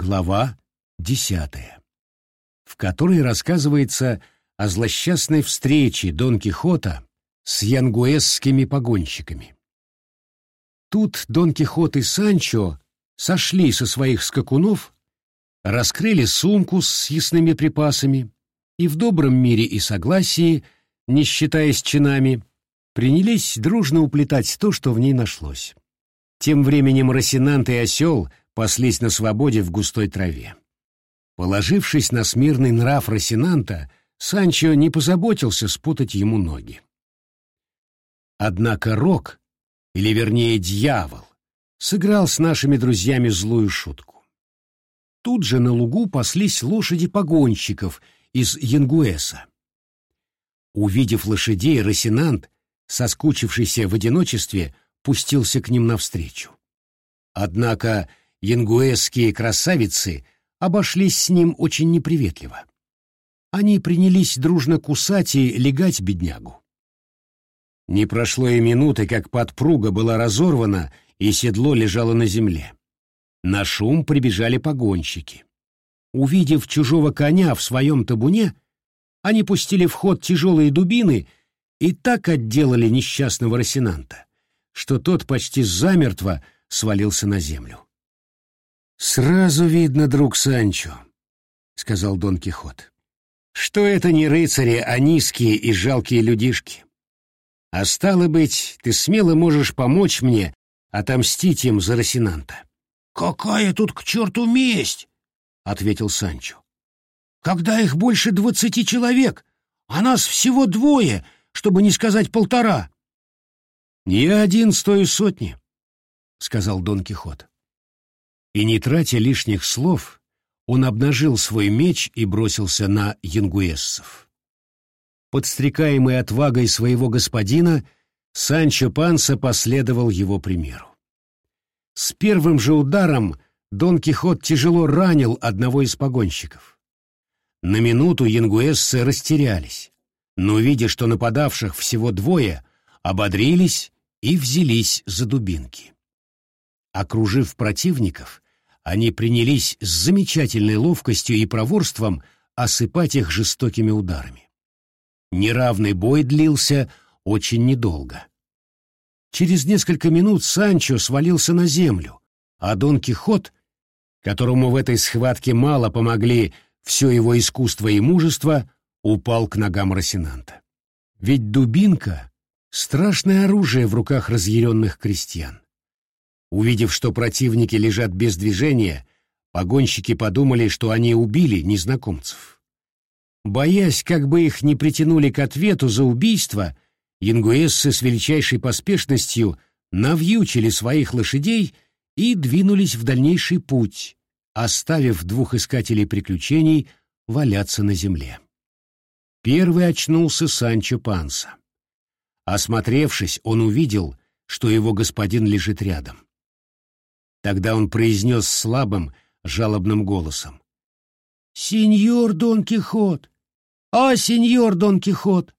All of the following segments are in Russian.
Глава десятая, в которой рассказывается о злосчастной встрече Дон Кихота с янгуэсскими погонщиками. Тут Дон Кихот и Санчо сошли со своих скакунов, раскрыли сумку с съестными припасами и в добром мире и согласии, не считаясь чинами, принялись дружно уплетать то, что в ней нашлось. Тем временем Росинант и Осел — паслись на свободе в густой траве. Положившись на смирный нрав Росинанта, Санчо не позаботился спутать ему ноги. Однако Рок, или вернее дьявол, сыграл с нашими друзьями злую шутку. Тут же на лугу паслись лошади погонщиков из Янгуэса. Увидев лошадей, Росинант, соскучившийся в одиночестве, пустился к ним навстречу. Однако янгуэзские красавицы обошлись с ним очень неприветливо. Они принялись дружно кусать и легать беднягу. Не прошло и минуты, как подпруга была разорвана, и седло лежало на земле. На шум прибежали погонщики. Увидев чужого коня в своем табуне, они пустили в ход тяжелые дубины и так отделали несчастного Росинанта, что тот почти замертво свалился на землю. «Сразу видно, друг Санчо», — сказал Дон Кихот, — «что это не рыцари, а низкие и жалкие людишки. А стало быть, ты смело можешь помочь мне отомстить им за Росинанта». «Какая тут к черту месть?» — ответил Санчо. «Когда их больше двадцати человек, а нас всего двое, чтобы не сказать полтора». «Не один с той сотни», — сказал Дон Кихот. И не тратя лишних слов, он обнажил свой меч и бросился на янгуэссов. Подстрекаемый отвагой своего господина, Санчо Панса последовал его примеру. С первым же ударом Дон Кихот тяжело ранил одного из погонщиков. На минуту янгуэссы растерялись, но, видя, что нападавших всего двое, ободрились и взялись за дубинки. Окружив противников, они принялись с замечательной ловкостью и проворством осыпать их жестокими ударами. Неравный бой длился очень недолго. Через несколько минут Санчо свалился на землю, а Дон Кихот, которому в этой схватке мало помогли все его искусство и мужество, упал к ногам Росинанта. Ведь дубинка — страшное оружие в руках разъяренных крестьян. Увидев, что противники лежат без движения, погонщики подумали, что они убили незнакомцев. Боясь, как бы их не притянули к ответу за убийство, янгуэссы с величайшей поспешностью навьючили своих лошадей и двинулись в дальнейший путь, оставив двух искателей приключений валяться на земле. Первый очнулся Санчо Панса. Осмотревшись, он увидел, что его господин лежит рядом. Тогда он произнес слабым, жалобным голосом. «Сеньор Дон Кихот! А, сеньор Дон Кихот!»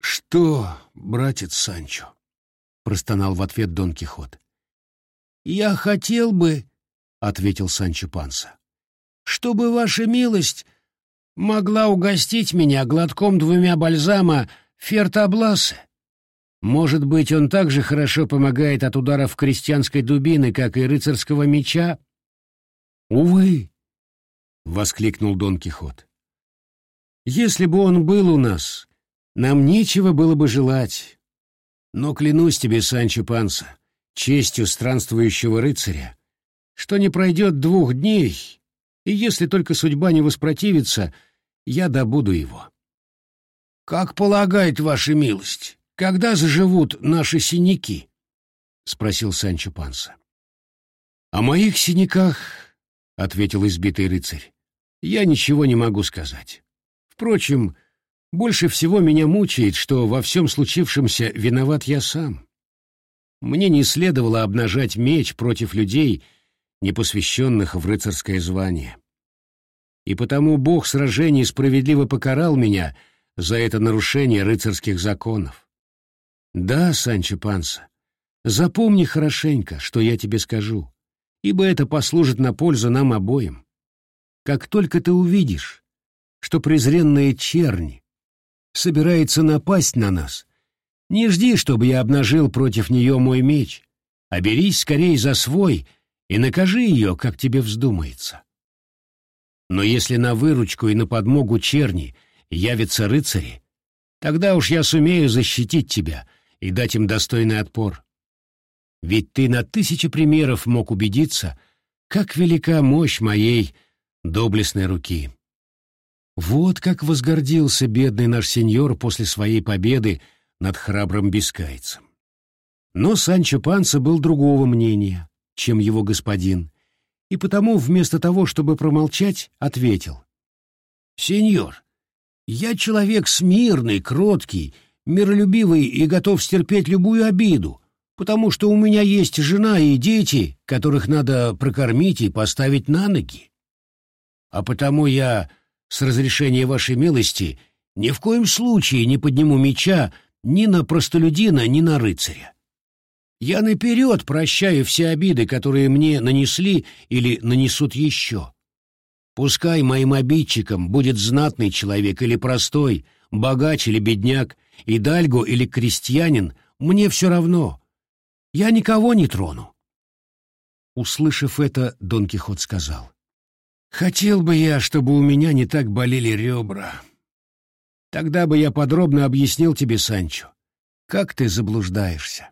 «Что, братец Санчо?» — простонал в ответ Дон Кихот. «Я хотел бы, — ответил Санчо Панса, — чтобы ваша милость могла угостить меня глотком двумя бальзама фертабласы. Может быть, он так же хорошо помогает от ударов крестьянской дубины, как и рыцарского меча? Увы, — воскликнул Дон Кихот. Если бы он был у нас, нам нечего было бы желать. Но клянусь тебе, Санчо Панса, честью странствующего рыцаря, что не пройдет двух дней, и если только судьба не воспротивится, я добуду его. — Как полагает ваша милость? Когда заживут наши синяки? — спросил Санчо Панса. — О моих синяках, — ответил избитый рыцарь, — я ничего не могу сказать. Впрочем, больше всего меня мучает, что во всем случившемся виноват я сам. Мне не следовало обнажать меч против людей, не посвященных в рыцарское звание. И потому бог сражений справедливо покарал меня за это нарушение рыцарских законов. Да, Санчо Панса, запомни хорошенько, что я тебе скажу. ибо это послужит на пользу нам обоим. Как только ты увидишь, что презренная чернь собирается напасть на нас, не жди, чтобы я обнажил против нее мой меч, а берись скорее за свой и накажи ее, как тебе вздумается. Но если на выручку и на подмогу черни явятся рыцари, тогда уж я сумею защитить тебя и дать им достойный отпор. Ведь ты на тысячи примеров мог убедиться, как велика мощь моей доблестной руки. Вот как возгордился бедный наш сеньор после своей победы над храбрым бескайцем. Но Санчо Панса был другого мнения, чем его господин, и потому вместо того, чтобы промолчать, ответил. «Сеньор, я человек смирный, кроткий, миролюбивый и готов стерпеть любую обиду, потому что у меня есть жена и дети, которых надо прокормить и поставить на ноги. А потому я, с разрешения вашей милости, ни в коем случае не подниму меча ни на простолюдина, ни на рыцаря. Я наперед прощаю все обиды, которые мне нанесли или нанесут еще. Пускай моим обидчиком будет знатный человек или простой, богач или бедняк, и дальго или крестьянин, мне все равно. Я никого не трону. Услышав это, Дон Кихот сказал. Хотел бы я, чтобы у меня не так болели ребра. Тогда бы я подробно объяснил тебе, Санчо, как ты заблуждаешься.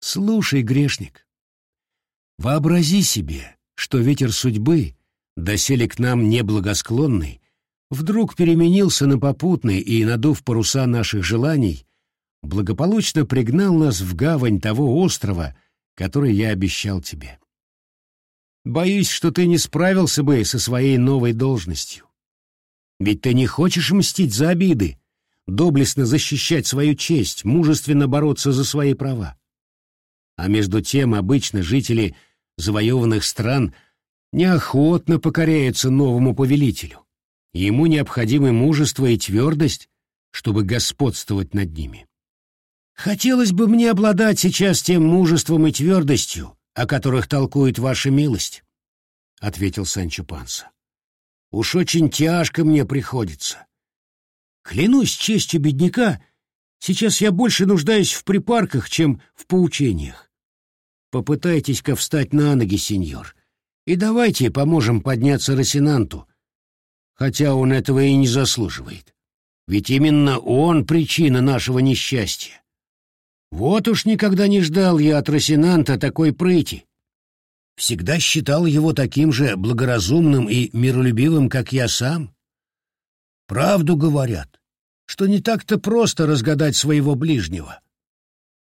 Слушай, грешник, вообрази себе, что ветер судьбы, доселе к нам неблагосклонный, вдруг переменился на попутный и, надув паруса наших желаний, благополучно пригнал нас в гавань того острова, который я обещал тебе. Боюсь, что ты не справился бы со своей новой должностью. Ведь ты не хочешь мстить за обиды, доблестно защищать свою честь, мужественно бороться за свои права. А между тем обычно жители завоеванных стран неохотно покоряются новому повелителю. Ему необходимы мужество и твердость, чтобы господствовать над ними. Хотелось бы мне обладать сейчас тем мужеством и твердостью, о которых толкует ваша милость, — ответил Санчо Панса. Уж очень тяжко мне приходится. Клянусь честью бедняка, сейчас я больше нуждаюсь в припарках, чем в поучениях. Попытайтесь-ка встать на ноги, сеньор, и давайте поможем подняться Росинанту, хотя он этого и не заслуживает. Ведь именно он причина нашего несчастья. Вот уж никогда не ждал я от Росинанта такой прыти. Всегда считал его таким же благоразумным и миролюбивым, как я сам. Правду говорят, что не так-то просто разгадать своего ближнего.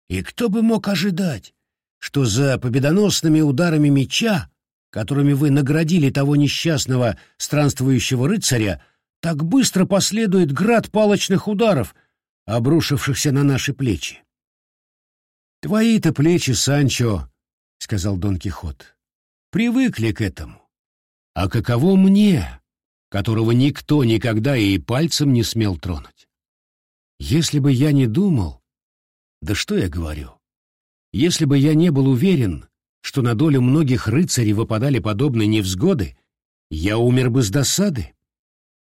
И кто бы мог ожидать, что за победоносными ударами меча, которыми вы наградили того несчастного странствующего рыцаря, так быстро последует град палочных ударов, обрушившихся на наши плечи. «Твои-то плечи, Санчо», — сказал Дон Кихот, — «привыкли к этому. А каково мне, которого никто никогда и пальцем не смел тронуть? Если бы я не думал... Да что я говорю? Если бы я не был уверен, что на долю многих рыцарей выпадали подобные невзгоды, я умер бы с досады.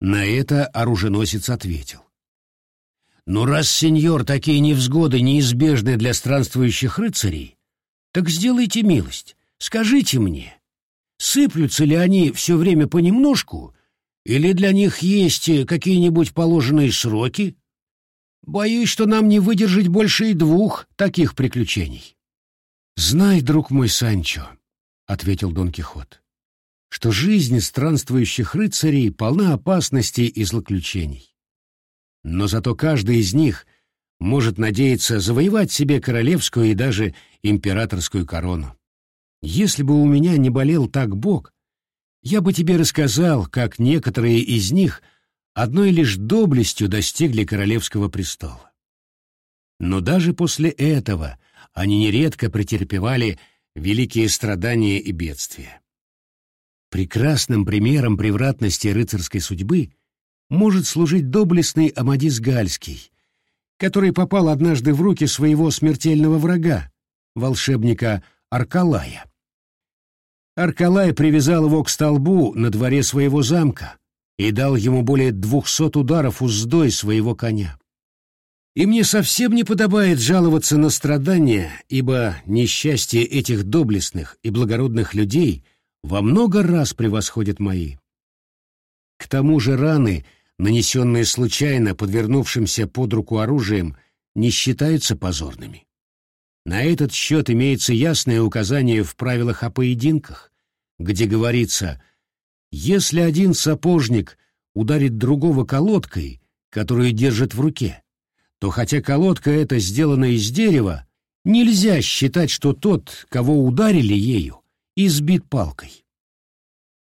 На это оруженосец ответил. Но раз, сеньор, такие невзгоды неизбежны для странствующих рыцарей, так сделайте милость, скажите мне, сыплются ли они все время понемножку, или для них есть какие-нибудь положенные сроки? Боюсь, что нам не выдержать больше и двух таких приключений. «Знай, друг мой Санчо», — ответил Дон Кихот, — «что жизнь странствующих рыцарей полна опасностей и злоключений но зато каждый из них может надеяться завоевать себе королевскую и даже императорскую корону. Если бы у меня не болел так Бог, я бы тебе рассказал, как некоторые из них одной лишь доблестью достигли королевского престола. Но даже после этого они нередко претерпевали великие страдания и бедствия. Прекрасным примером превратности рыцарской судьбы может служить доблестный Амадис Гальский, который попал однажды в руки своего смертельного врага, волшебника Аркалая. Аркалай привязал его к столбу на дворе своего замка и дал ему более двухсот ударов уздой своего коня. И мне совсем не подобает жаловаться на страдания, ибо несчастье этих доблестных и благородных людей во много раз превосходят мои. К тому же раны, нанесенные случайно подвернувшимся под руку оружием, не считаются позорными. На этот счет имеется ясное указание в правилах о поединках, где говорится, если один сапожник ударит другого колодкой, которую держит в руке, то хотя колодка эта сделана из дерева, нельзя считать, что тот, кого ударили ею, избит палкой.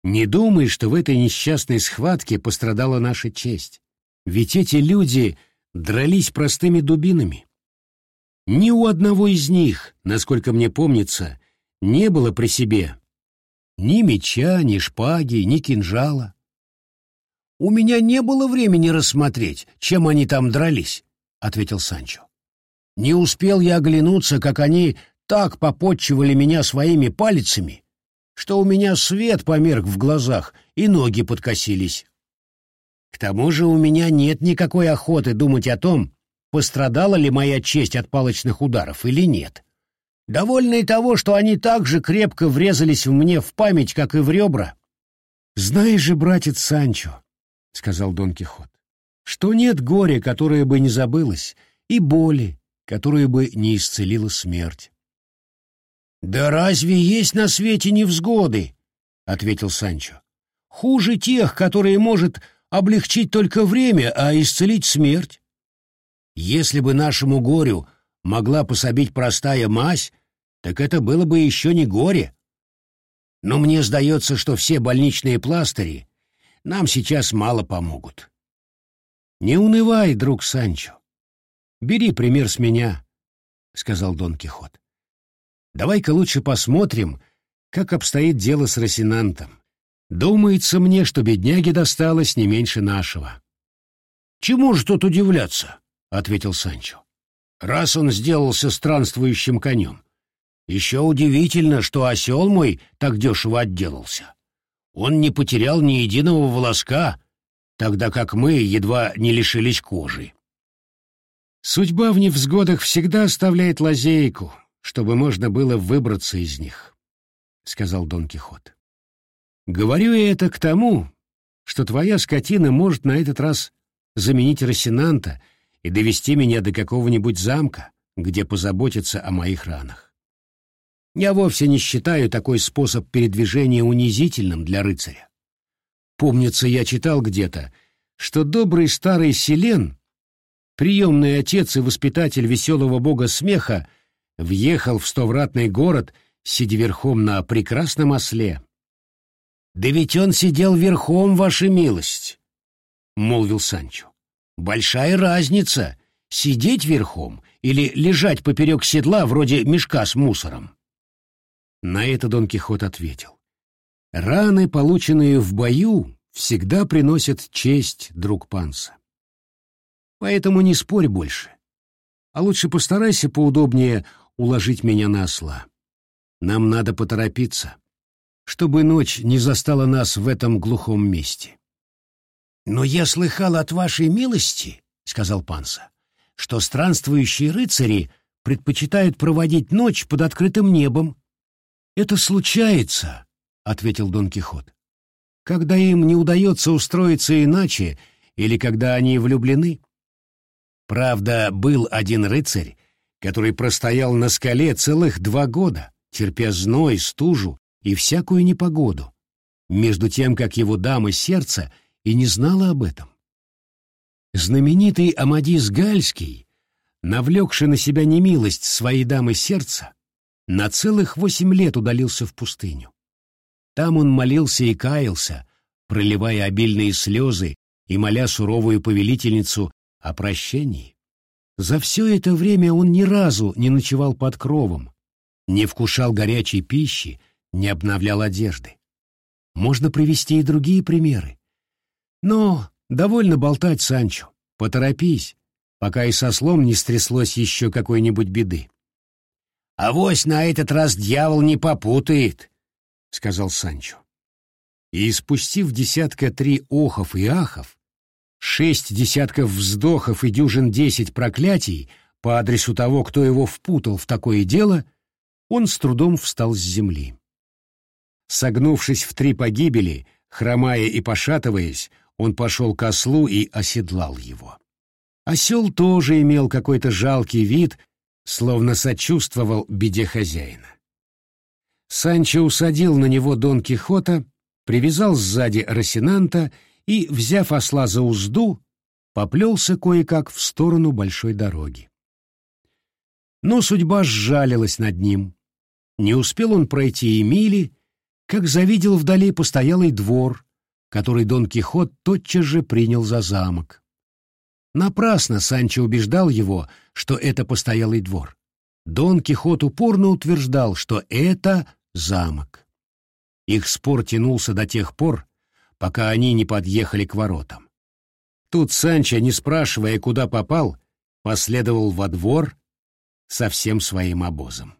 Не думай, что в этой несчастной схватке пострадала наша честь, ведь эти люди дрались простыми дубинами. Ни у одного из них, насколько мне помнится, не было при себе ни меча, ни шпаги, ни кинжала. «У меня не было времени рассмотреть, чем они там дрались», — ответил Санчо. «Не успел я оглянуться, как они так попотчевали меня своими пальцами, что у меня свет померк в глазах и ноги подкосились. К тому же у меня нет никакой охоты думать о том, пострадала ли моя честь от палочных ударов или нет. Довольно и того, что они так же крепко врезались в мне в память, как и в ребра. «Знаешь же, братец Санчо», — сказал Дон Кихот, — «что нет горя, которое бы не забылось, и боли, которую бы не исцелила смерть». «Да разве есть на свете невзгоды?» — ответил Санчо. «Хуже тех, которые может облегчить только время, а исцелить смерть. Если бы нашему горю могла пособить простая мазь, так это было бы еще не горе. Но мне сдается, что все больничные пластыри нам сейчас мало помогут. Не унывай, друг Санчо. Бери пример с меня, — сказал Дон Кихот. Давай-ка лучше посмотрим, как обстоит дело с Росинантом. Думается мне, что бедняге досталось не меньше нашего. Чему же тут удивляться? — ответил Санчо. Раз он сделался странствующим конем. Еще удивительно, что осел мой так дешево отделался. Он не потерял ни единого волоска, тогда как мы едва не лишились кожи. Судьба в невзгодах всегда оставляет лазейку, чтобы можно было выбраться из них, — сказал Дон Кихот. Говорю я это к тому, что твоя скотина может на этот раз заменить Росинанта и довести меня до какого-нибудь замка, где позаботиться о моих ранах. Я вовсе не считаю такой способ передвижения унизительным для рыцаря. Помнится, я читал где-то, что добрый старый Селен, приемный отец и воспитатель веселого бога смеха, въехал в стовратный город, сидя верхом на прекрасном осле. «Да ведь он сидел верхом, ваша милость», — молвил Санчо. «Большая разница — сидеть верхом или лежать поперек седла вроде мешка с мусором». На это Дон Кихот ответил. «Раны, полученные в бою, всегда приносят честь, друг Панса. Поэтому не спорь больше, а лучше постарайся поудобнее уложить меня на осла. Нам надо поторопиться, чтобы ночь не застала нас в этом глухом месте». «Но я слыхал от вашей милости, — сказал Панса, — что странствующие рыцари предпочитают проводить ночь под открытым небом, «Это случается», — ответил Дон Кихот, — «когда им не удается устроиться иначе или когда они влюблены». Правда, был один рыцарь, который простоял на скале целых два года, терпя зной, стужу и всякую непогоду, между тем, как его дама сердца и не знала об этом. Знаменитый Амадис Гальский, навлекший на себя немилость своей дамы сердца, на целых восемь лет удалился в пустыню. Там он молился и каялся, проливая обильные слезы и моля суровую повелительницу о прощении. За все это время он ни разу не ночевал под кровом, не вкушал горячей пищи, не обновлял одежды. Можно привести и другие примеры. Но довольно болтать, Санчо, поторопись, пока и со слом не стряслось еще какой-нибудь беды. Авось на этот раз дьявол не попутает, сказал Санчо. И, спустив десятка три охов и ахов, шесть десятков вздохов и дюжин десять проклятий по адресу того, кто его впутал в такое дело, он с трудом встал с земли. Согнувшись в три погибели, хромая и пошатываясь, он пошел к ослу и оседлал его. Осел тоже имел какой-то жалкий вид, словно сочувствовал беде хозяина. Санчо усадил на него Дон Кихота, привязал сзади Росинанта и, взяв осла за узду, поплелся кое-как в сторону большой дороги. Но судьба сжалилась над ним. Не успел он пройти и мили, как завидел вдали постоялый двор, который Дон Кихот тотчас же принял за замок. Напрасно Санчо убеждал его, что это постоялый двор. Дон Кихот упорно утверждал, что это замок. Их спор тянулся до тех пор, пока они не подъехали к воротам. Тут Санчо, не спрашивая, куда попал, последовал во двор со всем своим обозом.